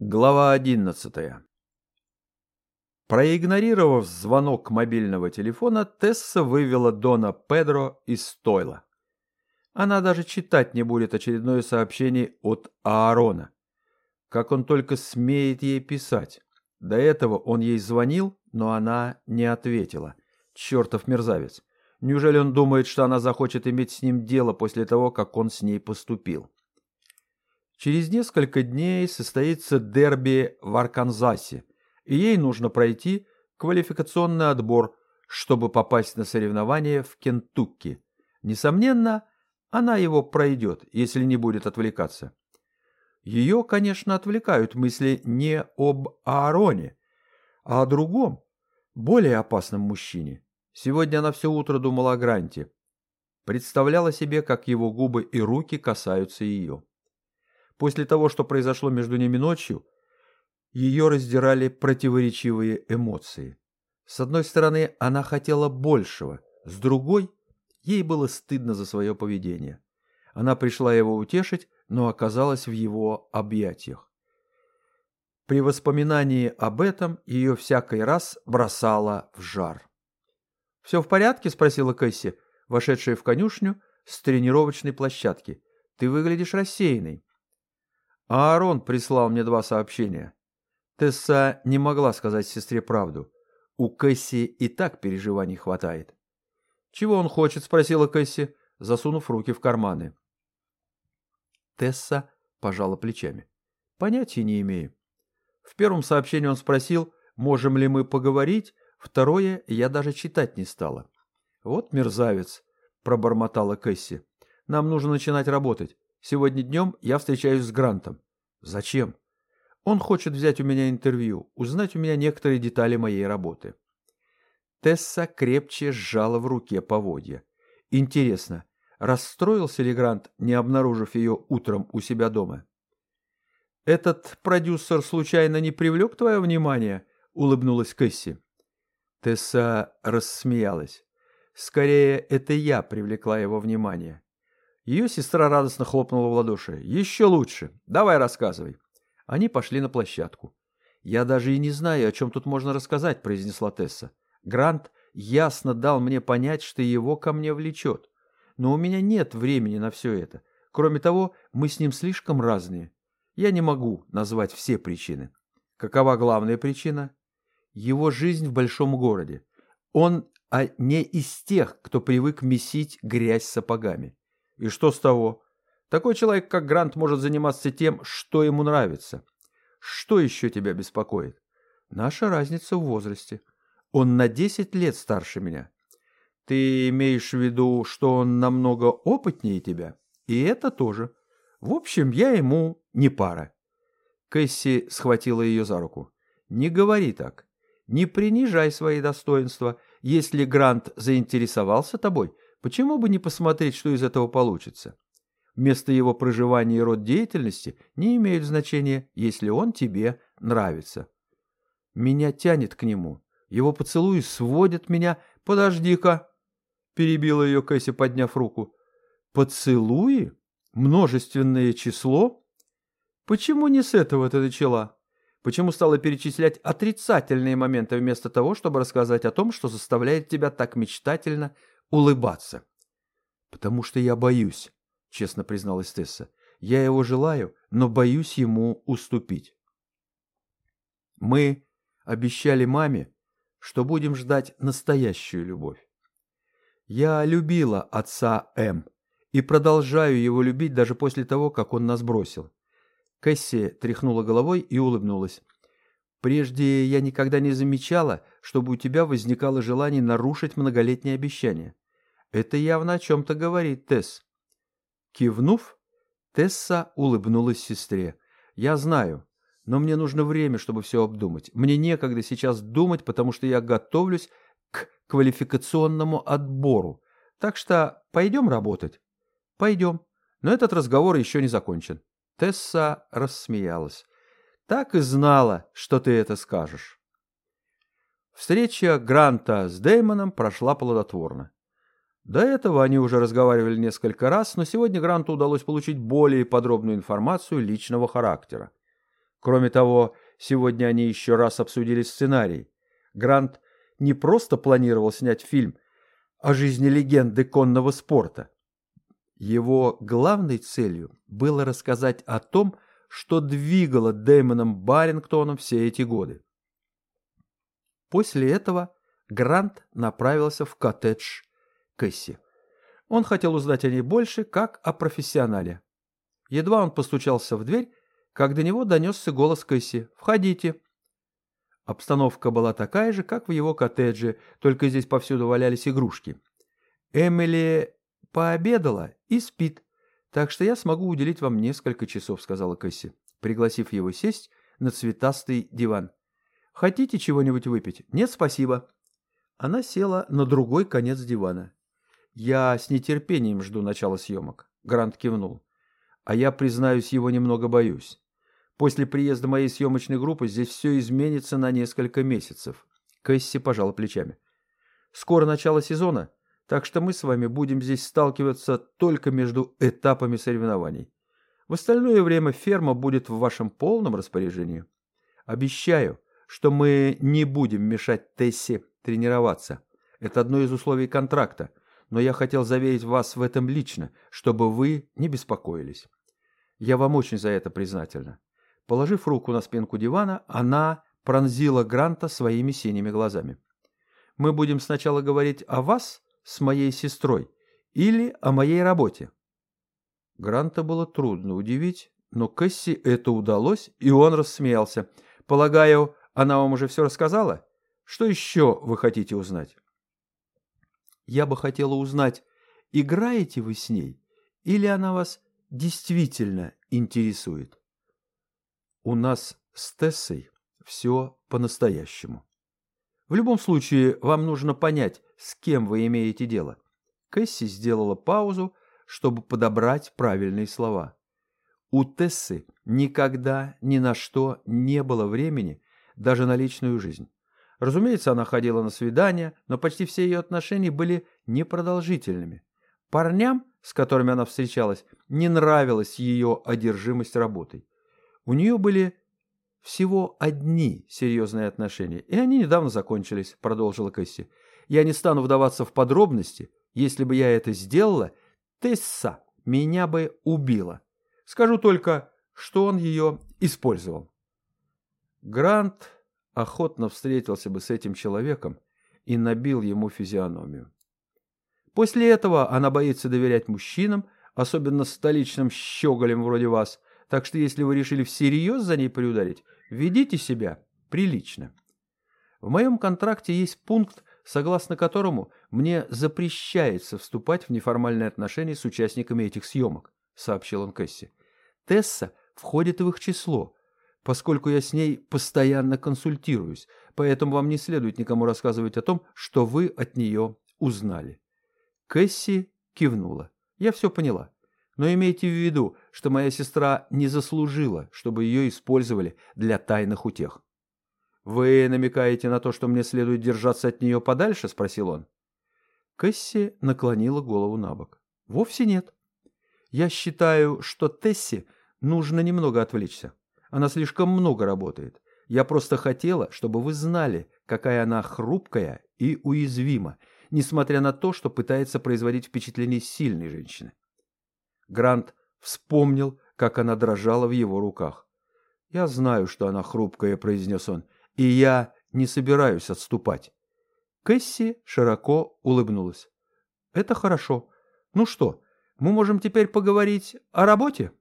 Глава одиннадцатая. Проигнорировав звонок мобильного телефона, Тесса вывела Дона Педро из стойла. Она даже читать не будет очередное сообщение от Аарона. Как он только смеет ей писать. До этого он ей звонил, но она не ответила. Чертов мерзавец. Неужели он думает, что она захочет иметь с ним дело после того, как он с ней поступил? Через несколько дней состоится дерби в Арканзасе, и ей нужно пройти квалификационный отбор, чтобы попасть на соревнования в Кентукки. Несомненно, она его пройдет, если не будет отвлекаться. Ее, конечно, отвлекают мысли не об Аароне, а о другом, более опасном мужчине. Сегодня она все утро думала о Гранте. Представляла себе, как его губы и руки касаются ее. После того, что произошло между ними ночью, ее раздирали противоречивые эмоции. С одной стороны, она хотела большего, с другой, ей было стыдно за свое поведение. Она пришла его утешить, но оказалась в его объятиях. При воспоминании об этом ее всякий раз бросало в жар. «Все в порядке?» – спросила Кэсси, вошедшая в конюшню с тренировочной площадки. «Ты выглядишь рассеянной». Аарон прислал мне два сообщения. Тесса не могла сказать сестре правду. У Кэсси и так переживаний хватает. «Чего он хочет?» – спросила Кэсси, засунув руки в карманы. Тесса пожала плечами. «Понятия не имею». В первом сообщении он спросил, можем ли мы поговорить, второе я даже читать не стала. «Вот мерзавец», – пробормотала Кэсси. «Нам нужно начинать работать. Сегодня днем я встречаюсь с Грантом. Зачем? Он хочет взять у меня интервью, узнать у меня некоторые детали моей работы. Тесса крепче сжала в руке поводья. Интересно, расстроился ли Грант, не обнаружив ее утром у себя дома? «Этот продюсер случайно не привлек твое внимание?» — улыбнулась Кэсси. Тесса рассмеялась. «Скорее, это я привлекла его внимание. Ее сестра радостно хлопнула в ладоши. «Еще лучше! Давай рассказывай!» Они пошли на площадку. «Я даже и не знаю, о чем тут можно рассказать», — произнесла Тесса. «Грант ясно дал мне понять, что его ко мне влечет. Но у меня нет времени на все это. Кроме того, мы с ним слишком разные. Я не могу назвать все причины. Какова главная причина? Его жизнь в большом городе. Он а не из тех, кто привык месить грязь сапогами. И что с того? Такой человек, как Грант, может заниматься тем, что ему нравится. Что еще тебя беспокоит? Наша разница в возрасте. Он на 10 лет старше меня. Ты имеешь в виду, что он намного опытнее тебя? И это тоже. В общем, я ему не пара. Кэсси схватила ее за руку. Не говори так. Не принижай свои достоинства. Если Грант заинтересовался тобой, Почему бы не посмотреть, что из этого получится? Место его проживания и род деятельности не имеют значения, если он тебе нравится. Меня тянет к нему. Его поцелуи сводят меня... Подожди-ка, перебила ее Кэсси, подняв руку. Поцелуи? Множественное число? Почему не с этого ты начала? Почему стала перечислять отрицательные моменты вместо того, чтобы рассказать о том, что заставляет тебя так мечтательно улыбаться. «Потому что я боюсь», — честно призналась Тесса. «Я его желаю, но боюсь ему уступить». Мы обещали маме, что будем ждать настоящую любовь. Я любила отца М и продолжаю его любить даже после того, как он нас бросил. Кэсси тряхнула головой и улыбнулась. Прежде я никогда не замечала, чтобы у тебя возникало желание нарушить многолетние обещания. Это явно о чем-то говорит, Тесс. Кивнув, Тесса улыбнулась сестре. Я знаю, но мне нужно время, чтобы все обдумать. Мне некогда сейчас думать, потому что я готовлюсь к квалификационному отбору. Так что пойдем работать? Пойдем. Но этот разговор еще не закончен. Тесса рассмеялась. Так и знала, что ты это скажешь. Встреча Гранта с Дэймоном прошла плодотворно. До этого они уже разговаривали несколько раз, но сегодня Гранту удалось получить более подробную информацию личного характера. Кроме того, сегодня они еще раз обсудили сценарий. Грант не просто планировал снять фильм о жизни легенды конного спорта. Его главной целью было рассказать о том, что двигало Дэймоном Барингтоном все эти годы. После этого Грант направился в коттедж Кэсси. Он хотел узнать о ней больше, как о профессионале. Едва он постучался в дверь, как до него донесся голос Кэсси «Входите». Обстановка была такая же, как в его коттедже, только здесь повсюду валялись игрушки. Эмили пообедала и спит, так что я смогу уделить вам несколько часов, сказала Кэсси, пригласив его сесть на цветастый диван. Хотите чего-нибудь выпить? Нет, спасибо. Она села на другой конец дивана. Я с нетерпением жду начала съемок. Грант кивнул. А я, признаюсь, его немного боюсь. После приезда моей съемочной группы здесь все изменится на несколько месяцев. Кэсси пожала плечами. Скоро начало сезона, так что мы с вами будем здесь сталкиваться только между этапами соревнований. В остальное время ферма будет в вашем полном распоряжении. Обещаю, что мы не будем мешать Тессе тренироваться. Это одно из условий контракта, но я хотел заверить вас в этом лично, чтобы вы не беспокоились. Я вам очень за это признательна. Положив руку на спинку дивана, она пронзила Гранта своими синими глазами. Мы будем сначала говорить о вас с моей сестрой или о моей работе. Гранта было трудно удивить, но Кэсси это удалось, и он рассмеялся. Полагаю, она вам уже все рассказала? Что еще вы хотите узнать? Я бы хотела узнать, играете вы с ней, или она вас действительно интересует? У нас с Тессой все по-настоящему. В любом случае, вам нужно понять, с кем вы имеете дело. Кэсси сделала паузу, чтобы подобрать правильные слова. У Тессы никогда ни на что не было времени даже на личную жизнь. Разумеется, она ходила на свидания, но почти все ее отношения были непродолжительными. Парням, с которыми она встречалась, не нравилась ее одержимость работой. У нее были всего одни серьезные отношения, и они недавно закончились, продолжила Кэсси. Я не стану вдаваться в подробности. Если бы я это сделала, Тесса меня бы убила. Скажу только, что он ее использовал. Грант охотно встретился бы с этим человеком и набил ему физиономию. После этого она боится доверять мужчинам, особенно столичным щеголям вроде вас, так что если вы решили всерьез за ней приударить, ведите себя прилично. В моем контракте есть пункт, согласно которому мне запрещается вступать в неформальные отношения с участниками этих съемок, сообщил он Кэсси. Тесса входит в их число, поскольку я с ней постоянно консультируюсь, поэтому вам не следует никому рассказывать о том, что вы от нее узнали». Кэсси кивнула. «Я все поняла. Но имейте в виду, что моя сестра не заслужила, чтобы ее использовали для тайных утех». «Вы намекаете на то, что мне следует держаться от нее подальше?» – спросил он. Кэсси наклонила голову на бок. «Вовсе нет. Я считаю, что Тесси нужно немного отвлечься. Она слишком много работает. Я просто хотела, чтобы вы знали, какая она хрупкая и уязвима, несмотря на то, что пытается производить впечатление сильной женщины. Грант вспомнил, как она дрожала в его руках. «Я знаю, что она хрупкая», — произнес он, — «и я не собираюсь отступать». Кэсси широко улыбнулась. «Это хорошо. Ну что, мы можем теперь поговорить о работе?»